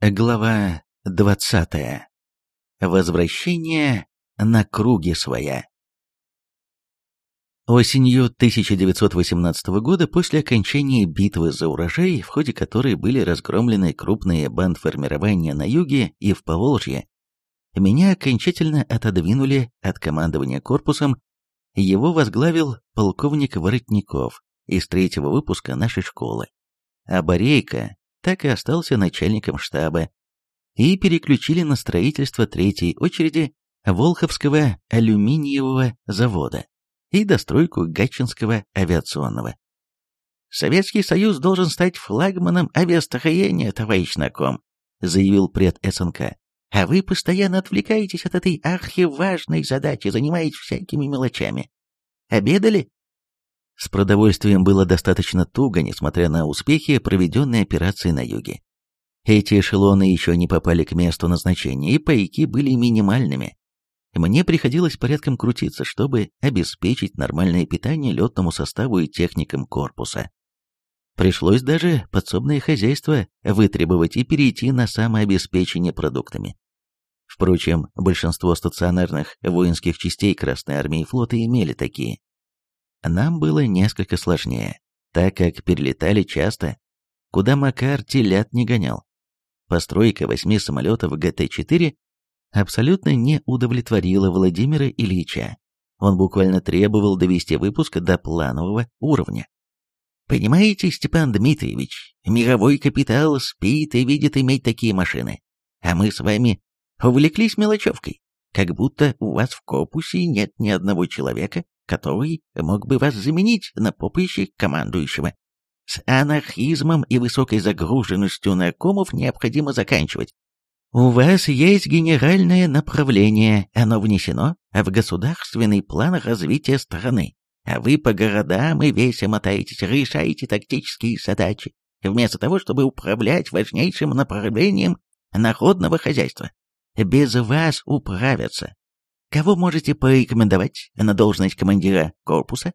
Глава 20. Возвращение на круги своя. Осенью 1918 года, после окончания битвы за урожай, в ходе которой были разгромлены крупные бандформирования на юге и в Поволжье, меня окончательно отодвинули от командования корпусом, его возглавил полковник Воротников из третьего выпуска нашей школы, а Борейко так и остался начальником штаба, и переключили на строительство третьей очереди Волховского алюминиевого завода и достройку Гатчинского авиационного. «Советский Союз должен стать флагманом авиастроения, товарищ Наком», заявил пред СНК. «А вы постоянно отвлекаетесь от этой архиважной задачи, занимаетесь всякими мелочами. Обедали?» С продовольствием было достаточно туго, несмотря на успехи проведенной операции на юге. Эти эшелоны еще не попали к месту назначения, и пайки были минимальными. Мне приходилось порядком крутиться, чтобы обеспечить нормальное питание летному составу и техникам корпуса. Пришлось даже подсобное хозяйство вытребовать и перейти на самообеспечение продуктами. Впрочем, большинство стационарных воинских частей Красной Армии и флота имели такие. Нам было несколько сложнее, так как перелетали часто, куда Макар телят не гонял. Постройка восьми самолетов ГТ-4 абсолютно не удовлетворила Владимира Ильича. Он буквально требовал довести выпуск до планового уровня. Понимаете, Степан Дмитриевич, мировой капитал спит и видит иметь такие машины. А мы с вами увлеклись мелочевкой, как будто у вас в корпусе нет ни одного человека, который мог бы вас заменить на поприще командующего. С анархизмом и высокой загруженностью наркомов необходимо заканчивать. У вас есть генеральное направление, оно внесено в государственный план развития страны, а вы по городам и весе мотаетесь, решаете тактические задачи, вместо того, чтобы управлять важнейшим направлением народного хозяйства. Без вас управятся Кого можете порекомендовать на должность командира корпуса?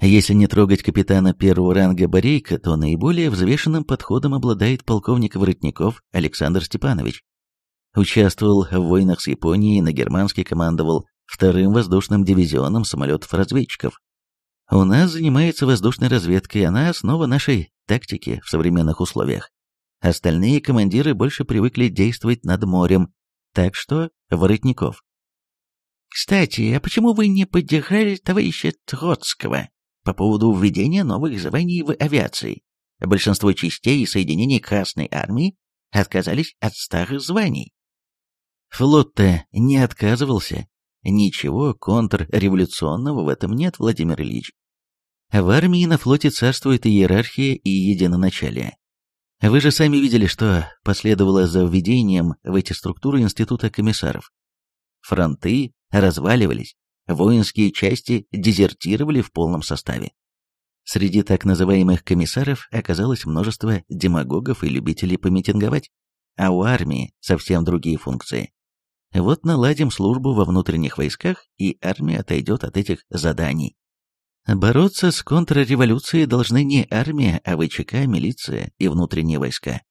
Если не трогать капитана первого ранга Борейка, то наиболее взвешенным подходом обладает полковник Воротников Александр Степанович. Участвовал в войнах с Японией, на германский командовал вторым воздушным дивизионом самолетов-разведчиков. У нас занимается воздушной разведкой, она основа нашей тактики в современных условиях. Остальные командиры больше привыкли действовать над морем, так что Воротников кстати, а почему вы не поддержали товарища Троцкого по поводу введения новых званий в авиации? Большинство частей и соединений Красной Армии отказались от старых званий. Флот-то не отказывался. Ничего контрреволюционного в этом нет, Владимир Ильич. В армии и на флоте царствует иерархия и единоначалие. Вы же сами видели, что последовало за введением в эти структуры института комиссаров. Фронты разваливались, воинские части дезертировали в полном составе. Среди так называемых комиссаров оказалось множество демагогов и любителей помитинговать, а у армии совсем другие функции. Вот наладим службу во внутренних войсках, и армия отойдет от этих заданий. Бороться с контрреволюцией должны не армия, а ВЧК, милиция и внутренние войска.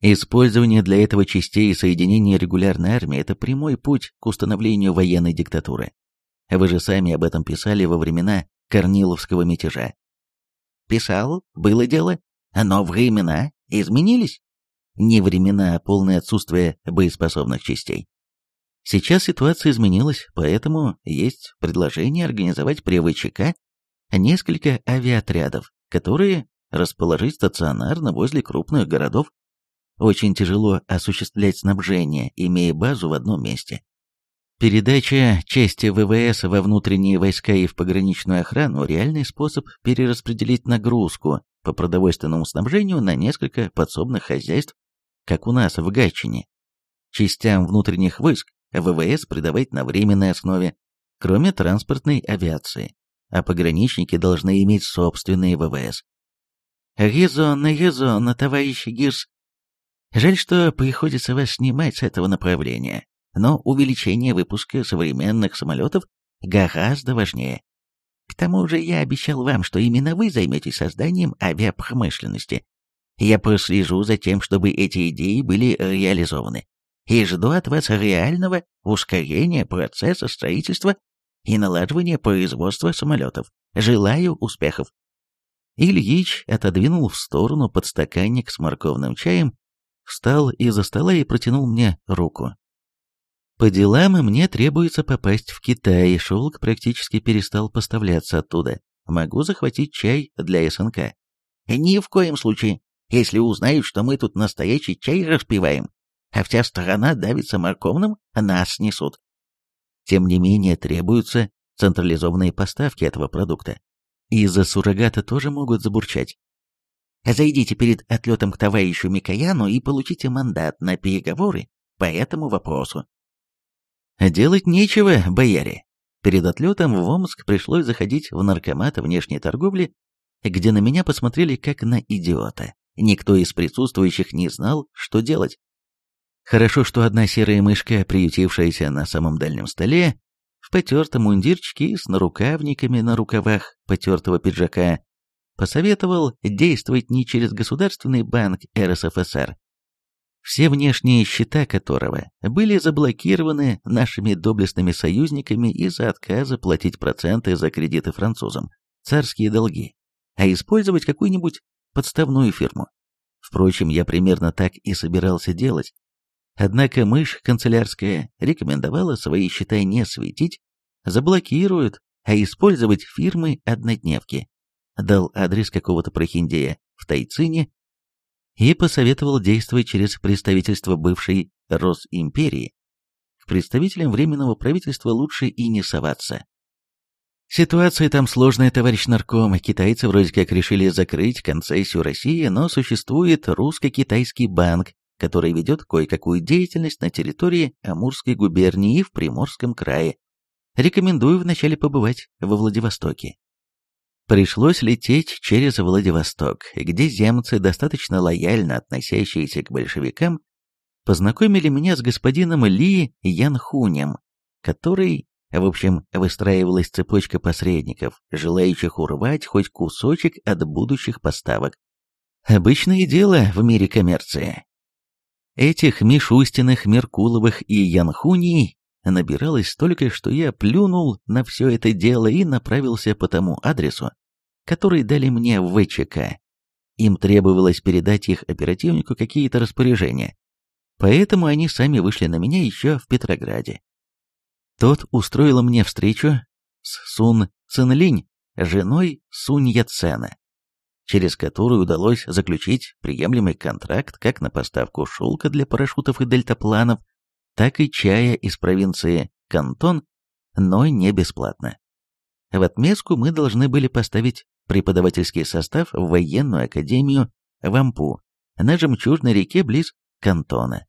Использование для этого частей и соединения регулярной армии – это прямой путь к установлению военной диктатуры. Вы же сами об этом писали во времена Корниловского мятежа. Писал, было дело, но времена изменились. Не времена, а полное отсутствие боеспособных частей. Сейчас ситуация изменилась, поэтому есть предложение организовать при ВЧК несколько авиаотрядов, которые расположить стационарно возле крупных городов очень тяжело осуществлять снабжение, имея базу в одном месте. Передача части ВВС во внутренние войска и в пограничную охрану – реальный способ перераспределить нагрузку по продовольственному снабжению на несколько подсобных хозяйств, как у нас в Гатчине. Частям внутренних войск ВВС придавать на временной основе, кроме транспортной авиации, а пограничники должны иметь собственные ВВС. «Резонно, резонно, товарищ Гирс Жаль, что приходится вас снимать с этого направления, но увеличение выпуска современных самолетов гораздо важнее. К тому же я обещал вам, что именно вы займетесь созданием авиапромышленности. Я прослежу за тем, чтобы эти идеи были реализованы. И жду от вас реального ускорения процесса строительства и налаживания производства самолетов. Желаю успехов. Ильич отодвинул в сторону подстаканник с морковным чаем, встал из-за стола и протянул мне руку. По делам мне требуется попасть в Китай, шелк практически перестал поставляться оттуда. Могу захватить чай для СНК. Ни в коем случае. Если узнают, что мы тут настоящий чай распиваем, а вся страна давится морковным, нас несут. Тем не менее, требуются централизованные поставки этого продукта. Из-за суррогата тоже могут забурчать. Зайдите перед отлетом к товарищу Микояну и получите мандат на переговоры по этому вопросу. Делать нечего, бояре. Перед отлетом в Омск пришлось заходить в наркомат внешней торговли, где на меня посмотрели как на идиота. Никто из присутствующих не знал, что делать. Хорошо, что одна серая мышка, приютившаяся на самом дальнем столе, в потертом мундирчике с нарукавниками на рукавах потертого пиджака, посоветовал действовать не через Государственный банк РСФСР, все внешние счета которого были заблокированы нашими доблестными союзниками из-за отказа платить проценты за кредиты французам, царские долги, а использовать какую-нибудь подставную фирму. Впрочем, я примерно так и собирался делать. Однако мышь канцелярская рекомендовала свои счета не светить, заблокируют, а использовать фирмы-однодневки. Дал адрес какого-то прохиндея в Тайцине и посоветовал действовать через представительство бывшей Росимперии. К представителям Временного правительства лучше и не соваться. Ситуация там сложная, товарищ нарком. Китайцы вроде как решили закрыть концессию России, но существует русско-китайский банк, который ведет кое-какую деятельность на территории Амурской губернии в Приморском крае. Рекомендую вначале побывать во Владивостоке. Пришлось лететь через Владивосток, где земцы, достаточно лояльно относящиеся к большевикам, познакомили меня с господином Ли Янхунем, который, в общем, выстраивалась цепочка посредников, желающих урвать хоть кусочек от будущих поставок. Обычное дело в мире коммерции. Этих Мишустиных, Меркуловых и Янхуней набиралось столько, что я плюнул на все это дело и направился по тому адресу, который дали мне в ВЧК. Им требовалось передать их оперативнику какие-то распоряжения. Поэтому они сами вышли на меня еще в Петрограде. Тот устроил мне встречу с Сун Цинлинь, женой Сунь Яцена, через которую удалось заключить приемлемый контракт как на поставку шелка для парашютов и дельтапланов, так и чая из провинции Кантон, но не бесплатно. В отместку мы должны были поставить преподавательский состав в военную академию в Ампу, на Жемчужной реке близ Кантона.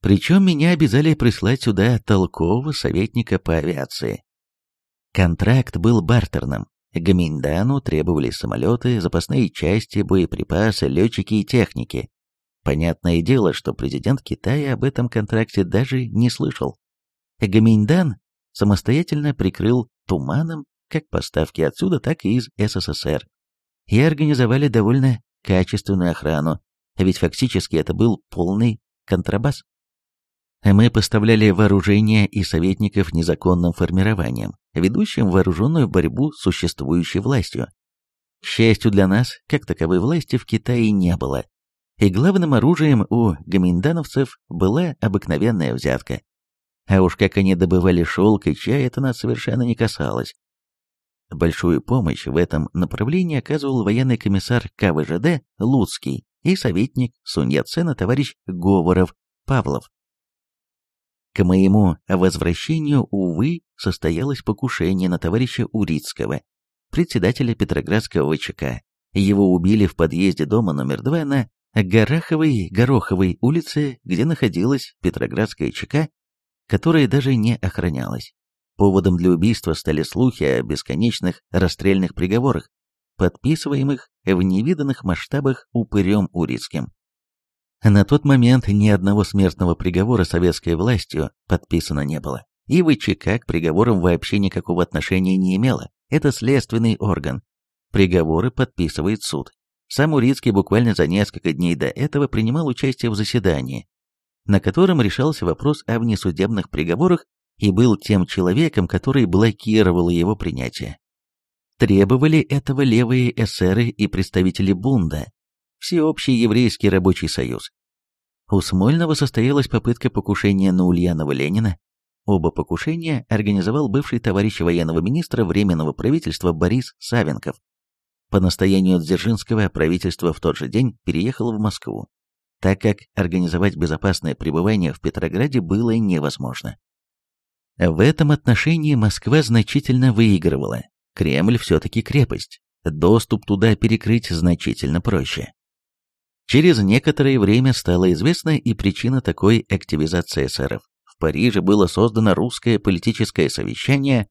Причем меня обязали прислать сюда толкового советника по авиации. Контракт был бартерным. Гаминдану требовались самолеты, запасные части, боеприпасы, летчики и техники. Понятное дело, что президент Китая об этом контракте даже не слышал. Гаминьдан самостоятельно прикрыл туманом как поставки отсюда, так и из СССР. И организовали довольно качественную охрану, ведь фактически это был полный контрабас. Мы поставляли вооружение и советников незаконным формированием, ведущим вооруженную борьбу с существующей властью. К счастью для нас, как таковой власти в Китае не было, и главным оружием у гаминдановцев была обыкновенная взятка. А уж как они добывали шелк и чай, это нас совершенно не касалось. Большую помощь в этом направлении оказывал военный комиссар КВЖД Луцкий и советник Суньяцена товарищ Говоров Павлов. К моему возвращению, увы, состоялось покушение на товарища Урицкого, председателя Петроградского ВЧК. Его убили в подъезде дома номер два на Гораховой Гороховой улице, где находилась Петроградская ЧК, которая даже не охранялась. Поводом для убийства стали слухи о бесконечных расстрельных приговорах, подписываемых в невиданных масштабах упырем Урицким. На тот момент ни одного смертного приговора советской властью подписано не было, и ВЧК к приговорам вообще никакого отношения не имела, это следственный орган. Приговоры подписывает суд. Сам Урицкий буквально за несколько дней до этого принимал участие в заседании, на котором решался вопрос о внесудебных приговорах и был тем человеком, который блокировал его принятие. Требовали этого левые эсеры и представители Бунда, Всеобщий еврейский рабочий союз. У Смольного состоялась попытка покушения на Ульянова Ленина. Оба покушения организовал бывший товарищ военного министра Временного правительства Борис Савенков. По настоянию Дзержинского правительство в тот же день переехало в Москву, так как организовать безопасное пребывание в Петрограде было невозможно. В этом отношении Москва значительно выигрывала. Кремль все-таки крепость. Доступ туда перекрыть значительно проще. Через некоторое время стала известна и причина такой активизации эсеров. В Париже было создано русское политическое совещание,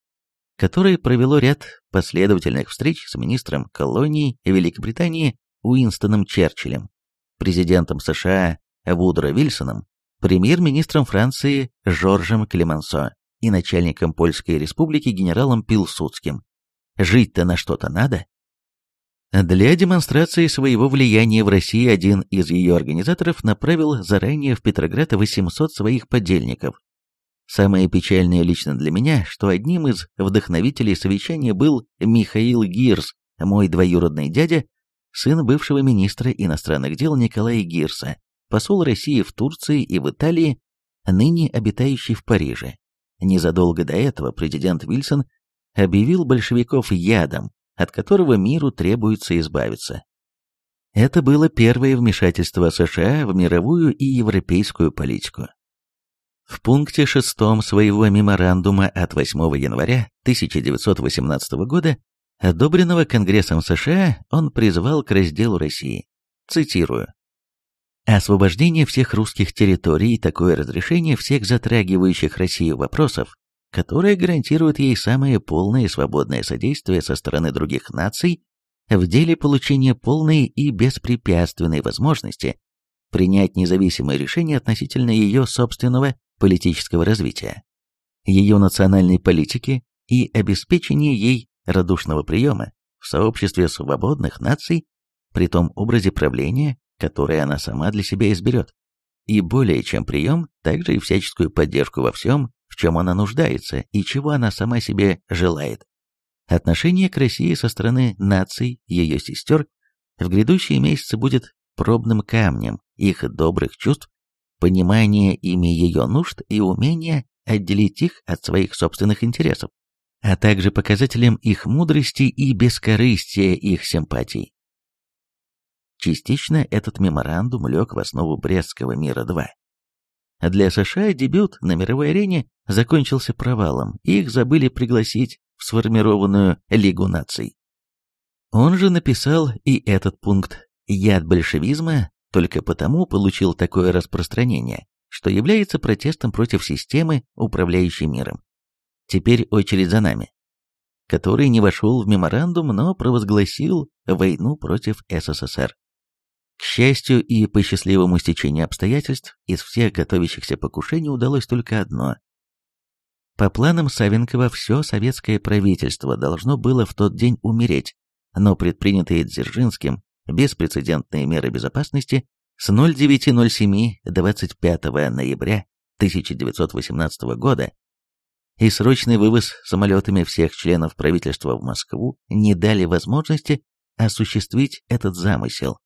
которое провело ряд последовательных встреч с министром колоний Великобритании Уинстоном Черчиллем, президентом США Вудро Вильсоном, премьер-министром Франции Жоржем Клемансо и начальником Польской республики генералом Пилсудским. Жить-то на что-то надо. Для демонстрации своего влияния в России один из ее организаторов направил заранее в Петроград 800 своих подельников. Самое печальное лично для меня, что одним из вдохновителей совещания был Михаил Гирс, мой двоюродный дядя, сын бывшего министра иностранных дел Николая Гирса, посол России в Турции и в Италии, ныне обитающий в Париже. Незадолго до этого президент Вильсон объявил большевиков ядом, от которого миру требуется избавиться. Это было первое вмешательство США в мировую и европейскую политику. В пункте шестом своего меморандума от 8 января 1918 года, одобренного Конгрессом США, он призвал к разделу России. Цитирую. «Освобождение всех русских территорий и такое разрешение всех затрагивающих Россию вопросов которая гарантирует ей самое полное и свободное содействие со стороны других наций в деле получения полной и беспрепятственной возможности принять независимое решение относительно ее собственного политического развития, ее национальной политики и обеспечения ей радушного приема в сообществе свободных наций при том образе правления, который она сама для себя изберет, и более чем прием, также и всяческую поддержку во всем, в чем она нуждается и чего она сама себе желает. Отношение к России со стороны наций, ее сестер, в грядущие месяцы будет пробным камнем их добрых чувств, понимания ими ее нужд и умения отделить их от своих собственных интересов, а также показателем их мудрости и бескорыстия их симпатий. Частично этот меморандум лег в основу Брестского мира-2, для США дебют на мировой арене закончился провалом, их забыли пригласить в сформированную Лигу наций. Он же написал и этот пункт «Яд большевизма» только потому получил такое распространение, что является протестом против системы, управляющей миром. Теперь очередь за нами, который не вошел в меморандум, но провозгласил войну против СССР. К счастью и по счастливому стечению обстоятельств, из всех готовящихся покушений удалось только одно. По планам Савенкова все советское правительство должно было в тот день умереть, но предпринятые Дзержинским беспрецедентные меры безопасности с 09.07 25 ноября 1918 года и срочный вывоз самолетами всех членов правительства в Москву не дали возможности осуществить этот замысел.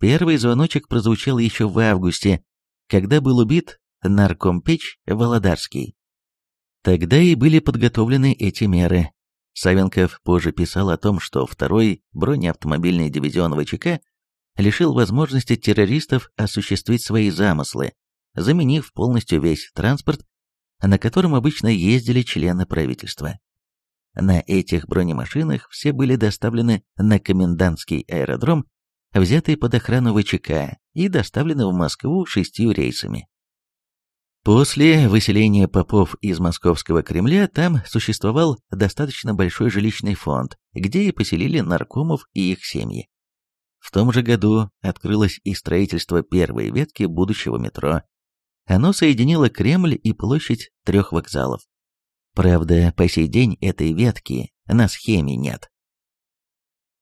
Первый звоночек прозвучал еще в августе, когда был убит наркомпеч Володарский. Тогда и были подготовлены эти меры. Савенков позже писал о том, что второй бронеавтомобильный дивизион ВЧК лишил возможности террористов осуществить свои замыслы, заменив полностью весь транспорт, на котором обычно ездили члены правительства. На этих бронемашинах все были доставлены на комендантский аэродром взятые под охрану ВЧК и доставлены в Москву шестью рейсами. После выселения попов из московского Кремля там существовал достаточно большой жилищный фонд, где и поселили наркомов и их семьи. В том же году открылось и строительство первой ветки будущего метро. Оно соединило Кремль и площадь трех вокзалов. Правда, по сей день этой ветки на схеме нет.